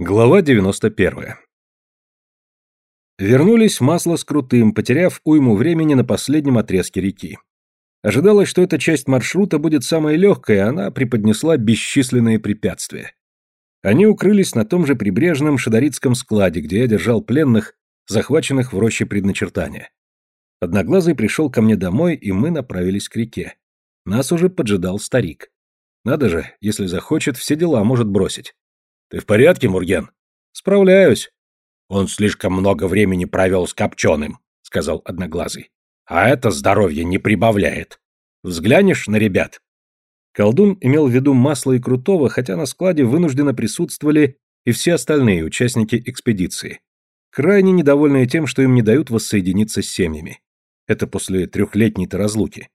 Глава 91. Вернулись масло с крутым, потеряв уйму времени на последнем отрезке реки. Ожидалось, что эта часть маршрута будет самой легкой, а она преподнесла бесчисленные препятствия. Они укрылись на том же прибрежном шадаритском складе, где я держал пленных, захваченных в роще предначертания. Одноглазый пришел ко мне домой, и мы направились к реке. Нас уже поджидал старик. Надо же, если захочет, все дела может бросить. Ты в порядке, Мурген? Справляюсь. Он слишком много времени провел с Копченым, сказал Одноглазый. А это здоровье не прибавляет. Взглянешь на ребят? Колдун имел в виду масло и крутого, хотя на складе вынужденно присутствовали и все остальные участники экспедиции, крайне недовольные тем, что им не дают воссоединиться с семьями. Это после трехлетней-то разлуки.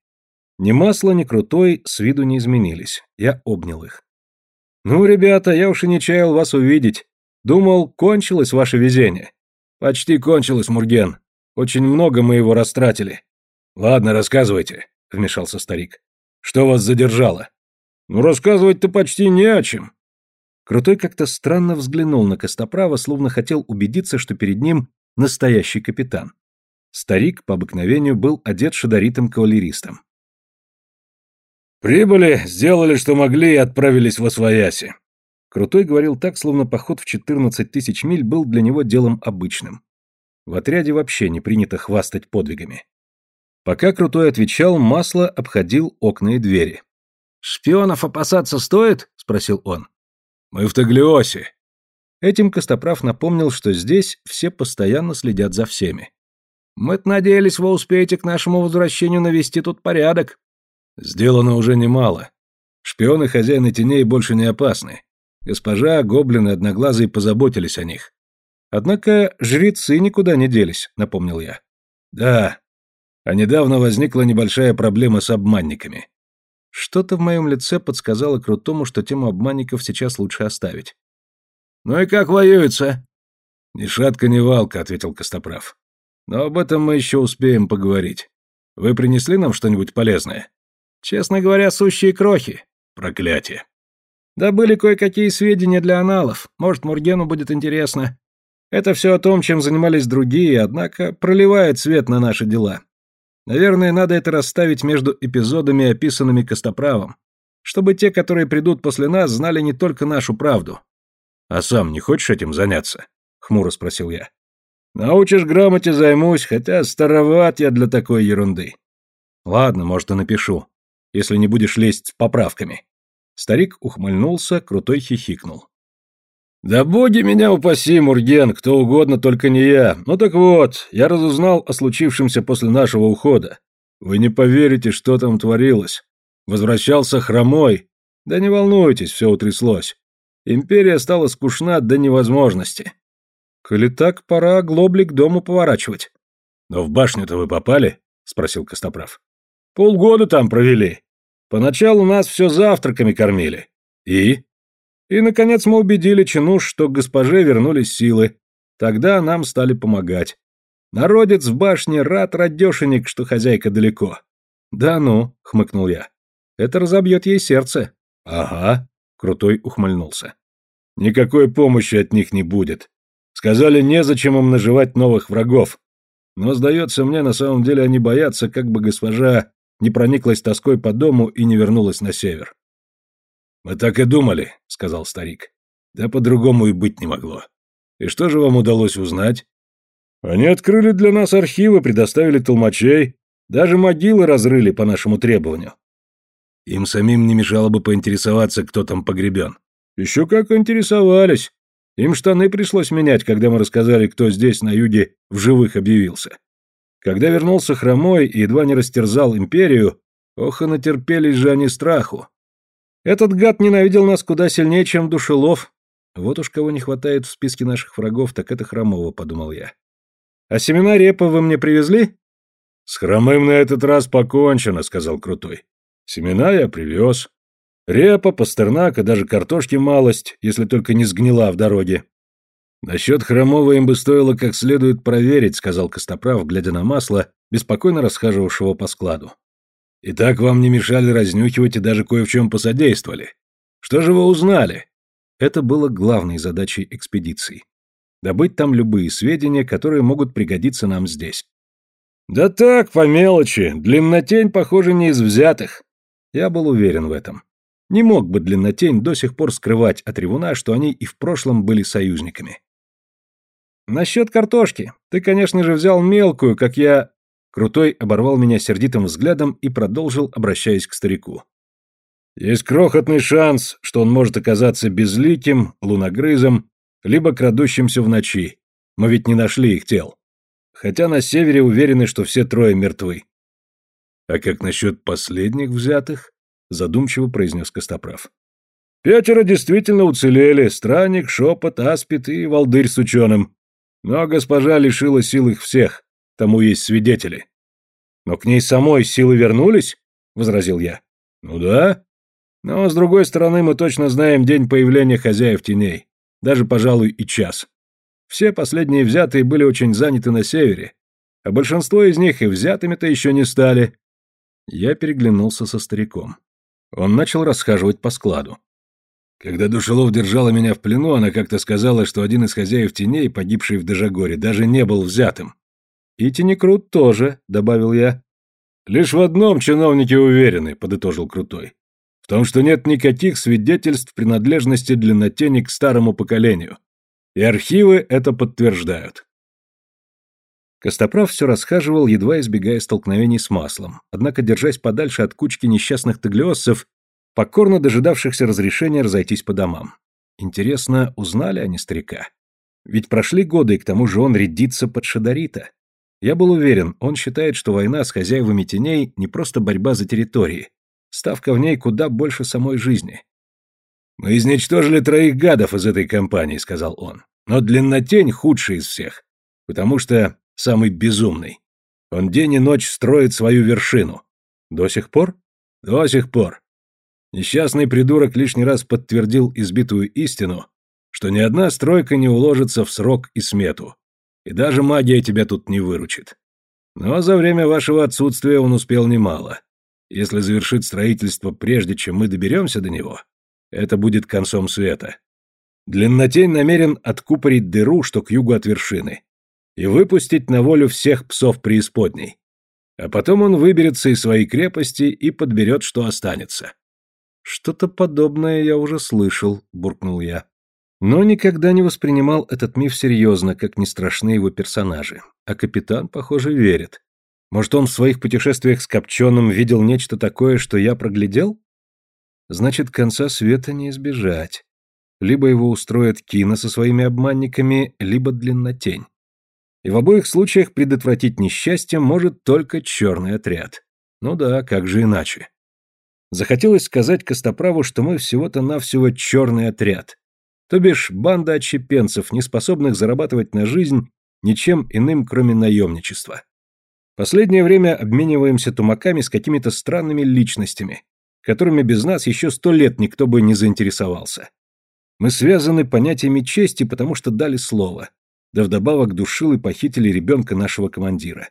Ни масло, ни крутой с виду не изменились. Я обнял их. «Ну, ребята, я уж и не чаял вас увидеть. Думал, кончилось ваше везение». «Почти кончилось, Мурген. Очень много мы его растратили». «Ладно, рассказывайте», — вмешался старик. «Что вас задержало?» «Ну, рассказывать-то почти не о чем». Крутой как-то странно взглянул на Костоправа, словно хотел убедиться, что перед ним настоящий капитан. Старик, по обыкновению, был одет шадаритым кавалеристом. Прибыли, сделали, что могли, и отправились в Освояси. Крутой говорил так, словно поход в 14 тысяч миль был для него делом обычным. В отряде вообще не принято хвастать подвигами. Пока Крутой отвечал, Масло обходил окна и двери. «Шпионов опасаться стоит?» — спросил он. «Мы в Таглиосе». Этим Костоправ напомнил, что здесь все постоянно следят за всеми. «Мы надеялись, вы успеете к нашему возвращению навести тут порядок», Сделано уже немало. Шпионы хозяина теней больше не опасны. Госпожа, гоблины, одноглазые позаботились о них. Однако жрецы никуда не делись, напомнил я. Да. А недавно возникла небольшая проблема с обманниками. Что-то в моем лице подсказало Крутому, что тему обманников сейчас лучше оставить. «Ну и как воюются?» «Ни шатка, ни валка», — ответил Костоправ. «Но об этом мы еще успеем поговорить. Вы принесли нам что-нибудь полезное?» Честно говоря, сущие крохи. Проклятие. Да были кое-какие сведения для аналов. Может, Мургену будет интересно. Это все о том, чем занимались другие, однако проливает свет на наши дела. Наверное, надо это расставить между эпизодами, описанными Костоправом, чтобы те, которые придут после нас, знали не только нашу правду. А сам не хочешь этим заняться? Хмуро спросил я. Научишь грамоте займусь, хотя староват я для такой ерунды. Ладно, может, и напишу если не будешь лезть с поправками. Старик ухмыльнулся, крутой хихикнул. «Да боги меня упаси, Мурген, кто угодно, только не я. Ну так вот, я разузнал о случившемся после нашего ухода. Вы не поверите, что там творилось. Возвращался хромой. Да не волнуйтесь, все утряслось. Империя стала скучна до невозможности. Коли так, пора глобли к дому поворачивать. Но в башню-то вы попали? Спросил Костоправ. Полгода там провели. Поначалу нас все завтраками кормили. И? И, наконец, мы убедили Чинуш, что к госпоже вернулись силы. Тогда нам стали помогать. Народец в башне рад радешенек, что хозяйка далеко. Да ну, хмыкнул я. Это разобьет ей сердце. Ага, Крутой ухмыльнулся. Никакой помощи от них не будет. Сказали, незачем им наживать новых врагов. Но, сдается мне, на самом деле они боятся, как бы госпожа не прониклась тоской по дому и не вернулась на север. «Мы так и думали», — сказал старик. «Да по-другому и быть не могло. И что же вам удалось узнать?» «Они открыли для нас архивы, предоставили толмачей, даже могилы разрыли по нашему требованию». «Им самим не мешало бы поинтересоваться, кто там погребен». «Еще как интересовались. Им штаны пришлось менять, когда мы рассказали, кто здесь, на юге, в живых объявился. Когда вернулся хромой и едва не растерзал империю, ох и натерпелись же они страху. Этот гад ненавидел нас куда сильнее, чем душелов. Вот уж кого не хватает в списке наших врагов, так это хромого, подумал я. А семена репа вы мне привезли? С хромым на этот раз покончено, сказал Крутой. Семена я привез. Репа, пастернак и даже картошки малость, если только не сгнила в дороге. «Насчет хромого им бы стоило как следует проверить», — сказал Костоправ, глядя на масло, беспокойно расхаживавшего по складу. «И так вам не мешали разнюхивать и даже кое в чем посодействовали. Что же вы узнали? Это было главной задачей экспедиции. Добыть там любые сведения, которые могут пригодиться нам здесь. Да так, по мелочи. Длиннотень, похоже, не из взятых. Я был уверен в этом. Не мог бы Длиннотень до сих пор скрывать от Ревуна, что они и в прошлом были союзниками. Насчет картошки. Ты, конечно же, взял мелкую, как я... Крутой оборвал меня сердитым взглядом и продолжил, обращаясь к старику. Есть крохотный шанс, что он может оказаться безликим, луногрызом, либо крадущимся в ночи. Мы ведь не нашли их тел. Хотя на севере уверены, что все трое мертвы. А как насчет последних взятых? Задумчиво произнес Костоправ. Пятеро действительно уцелели. Странник, Шепот, Аспид и Волдырь с ученым. Но госпожа лишила сил их всех. Тому есть свидетели. Но к ней самой силы вернулись? Возразил я. Ну да. Но, с другой стороны, мы точно знаем день появления хозяев теней. Даже, пожалуй, и час. Все последние взятые были очень заняты на севере, а большинство из них и взятыми-то еще не стали. Я переглянулся со стариком. Он начал расхаживать по складу. Когда Душелов держала меня в плену, она как-то сказала, что один из хозяев теней, погибший в Дежагоре, даже не был взятым. «И Тенекрут тоже», — добавил я. «Лишь в одном чиновники уверены», — подытожил Крутой. «В том, что нет никаких свидетельств принадлежности длиннотени к старому поколению. И архивы это подтверждают». Костоправ все расхаживал, едва избегая столкновений с маслом, однако держась подальше от кучки несчастных таглиоссов, покорно дожидавшихся разрешения разойтись по домам. Интересно, узнали они старика? Ведь прошли годы, и к тому же он рядится под Шадарита. Я был уверен, он считает, что война с хозяевами теней не просто борьба за территории. Ставка в ней куда больше самой жизни. «Мы изничтожили троих гадов из этой компании», — сказал он. «Но длиннотень худший из всех, потому что самый безумный. Он день и ночь строит свою вершину. До сих пор? До сих пор. Несчастный придурок лишний раз подтвердил избитую истину, что ни одна стройка не уложится в срок и смету. И даже магия тебя тут не выручит. Но за время вашего отсутствия он успел немало. Если завершит строительство прежде, чем мы доберемся до него, это будет концом света. Длиннотень намерен откупорить дыру, что к югу от вершины, и выпустить на волю всех псов преисподней. А потом он выберется из своей крепости и подберет, что останется. «Что-то подобное я уже слышал», — буркнул я. Но никогда не воспринимал этот миф серьезно, как не страшны его персонажи. А капитан, похоже, верит. Может, он в своих путешествиях с Копченым видел нечто такое, что я проглядел? Значит, конца света не избежать. Либо его устроят Кина со своими обманниками, либо длиннотень. И в обоих случаях предотвратить несчастье может только черный отряд. Ну да, как же иначе. Захотелось сказать Костоправу, что мы всего-то навсего черный отряд. То бишь банда отщепенцев, не способных зарабатывать на жизнь ничем иным, кроме наемничества. Последнее время обмениваемся тумаками с какими-то странными личностями, которыми без нас еще сто лет никто бы не заинтересовался. Мы связаны понятиями чести, потому что дали слово, да вдобавок душил и похитили ребенка нашего командира.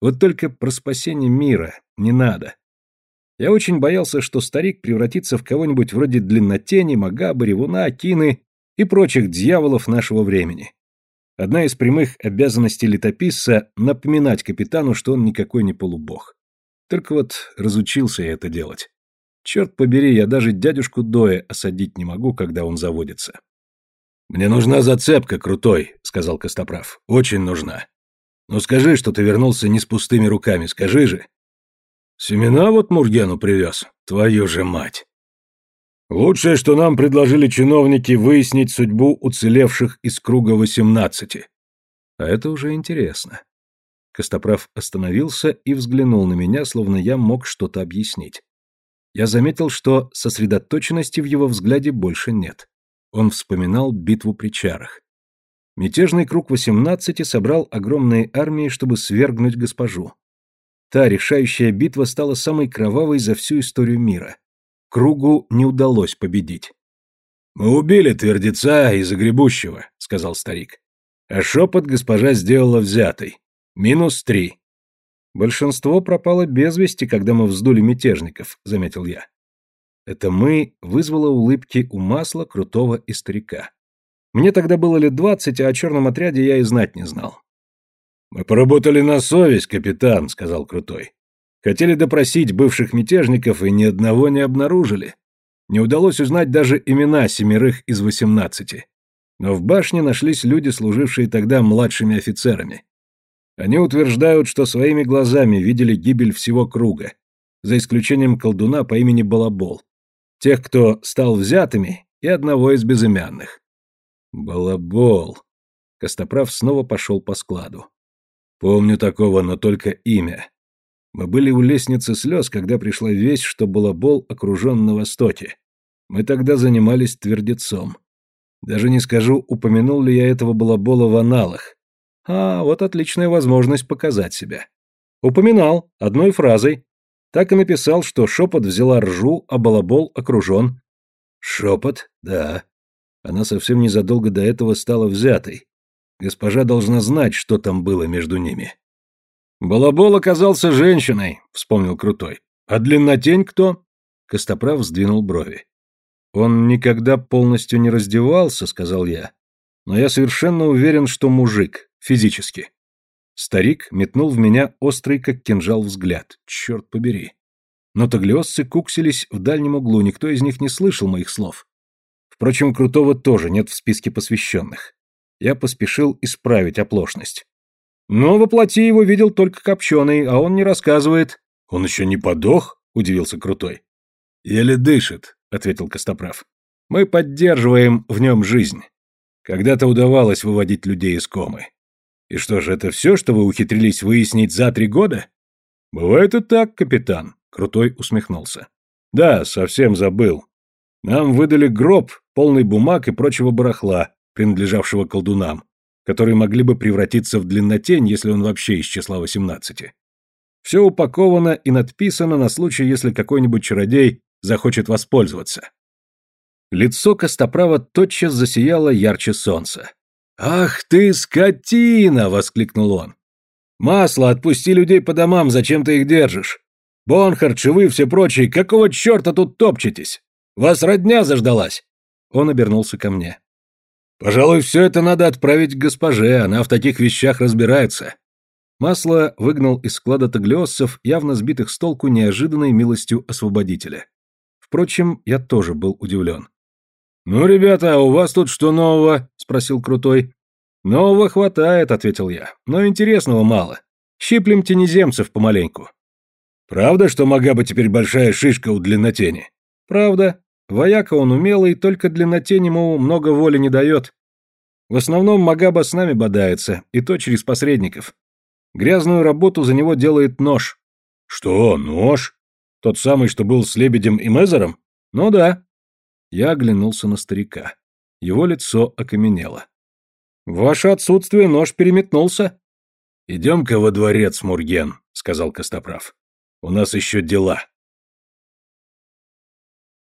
Вот только про спасение мира не надо. Я очень боялся, что старик превратится в кого-нибудь вроде Длиннотени, Магаба, Ревуна, Кины и прочих дьяволов нашего времени. Одна из прямых обязанностей летописца — напоминать капитану, что он никакой не полубог. Только вот разучился я это делать. Черт побери, я даже дядюшку Доя осадить не могу, когда он заводится. «Мне нужна зацепка, крутой», — сказал Костоправ. «Очень нужна. Ну скажи, что ты вернулся не с пустыми руками, скажи же». «Семена вот Мургену привез. Твою же мать!» «Лучшее, что нам предложили чиновники, выяснить судьбу уцелевших из круга восемнадцати». А это уже интересно. Костоправ остановился и взглянул на меня, словно я мог что-то объяснить. Я заметил, что сосредоточенности в его взгляде больше нет. Он вспоминал битву при чарах. Мятежный круг восемнадцати собрал огромные армии, чтобы свергнуть госпожу. Та решающая битва стала самой кровавой за всю историю мира. Кругу не удалось победить. «Мы убили твердеца и загребущего», — сказал старик. «А шепот госпожа сделала взятой. Минус три». «Большинство пропало без вести, когда мы вздули мятежников», — заметил я. Это «мы» вызвало улыбки у масла, крутого и старика. Мне тогда было лет двадцать, а о черном отряде я и знать не знал. «Мы поработали на совесть, капитан», — сказал Крутой. «Хотели допросить бывших мятежников и ни одного не обнаружили. Не удалось узнать даже имена семерых из восемнадцати. Но в башне нашлись люди, служившие тогда младшими офицерами. Они утверждают, что своими глазами видели гибель всего круга, за исключением колдуна по имени Балабол, тех, кто стал взятыми, и одного из безымянных. Балабол. Костоправ снова пошел по складу. Помню такого, но только имя. Мы были у лестницы слез, когда пришла весть, что Балабол окружен на востоке. Мы тогда занимались твердецом. Даже не скажу, упомянул ли я этого Балабола в аналах. А, вот отличная возможность показать себя. Упоминал, одной фразой. Так и написал, что шепот взяла ржу, а Балабол окружен. Шепот, да. Она совсем незадолго до этого стала взятой. Госпожа должна знать, что там было между ними. «Балабол оказался женщиной», — вспомнил Крутой. «А длиннотень кто?» Костоправ сдвинул брови. «Он никогда полностью не раздевался», — сказал я. «Но я совершенно уверен, что мужик, физически». Старик метнул в меня острый, как кинжал, взгляд. Черт побери. Но таглиосцы куксились в дальнем углу, никто из них не слышал моих слов. Впрочем, Крутого тоже нет в списке посвященных. Я поспешил исправить оплошность. Но воплоти его видел только Копченый, а он не рассказывает. Он еще не подох? Удивился Крутой. Еле дышит, ответил Костоправ. Мы поддерживаем в нем жизнь. Когда-то удавалось выводить людей из комы. И что же, это все, что вы ухитрились выяснить за три года? Бывает и так, капитан, Крутой усмехнулся. Да, совсем забыл. Нам выдали гроб, полный бумаг и прочего барахла, принадлежавшего колдунам которые могли бы превратиться в длиннотень, если он вообще из числа восемнадцати. Все упаковано и надписано на случай, если какой-нибудь чародей захочет воспользоваться. Лицо Костоправа тотчас засияло ярче солнца. «Ах ты, скотина!» — воскликнул он. «Масло, отпусти людей по домам, зачем ты их держишь? Бонхард, Шивы, все прочие, какого черта тут топчетесь? Вас родня заждалась!» Он обернулся ко мне. Пожалуй, все это надо отправить к госпоже, она в таких вещах разбирается. Масло выгнал из склада таглиоссов, явно сбитых с толку неожиданной милостью освободителя. Впрочем, я тоже был удивлен. «Ну, ребята, а у вас тут что нового?» — спросил Крутой. «Нового хватает», — ответил я, — «но интересного мало. Щиплем тенеземцев помаленьку». «Правда, что Магаба теперь большая шишка у длиннотени?» «Правда. Вояка он умелый, только длиннотень ему много воли не дает. В основном Магаба с нами бодается, и то через посредников. Грязную работу за него делает нож. Что, нож? Тот самый, что был с Лебедем и Мезером? Ну да. Я оглянулся на старика. Его лицо окаменело. В ваше отсутствие нож переметнулся. Идем-ка во дворец, Мурген, сказал Костоправ. У нас еще дела.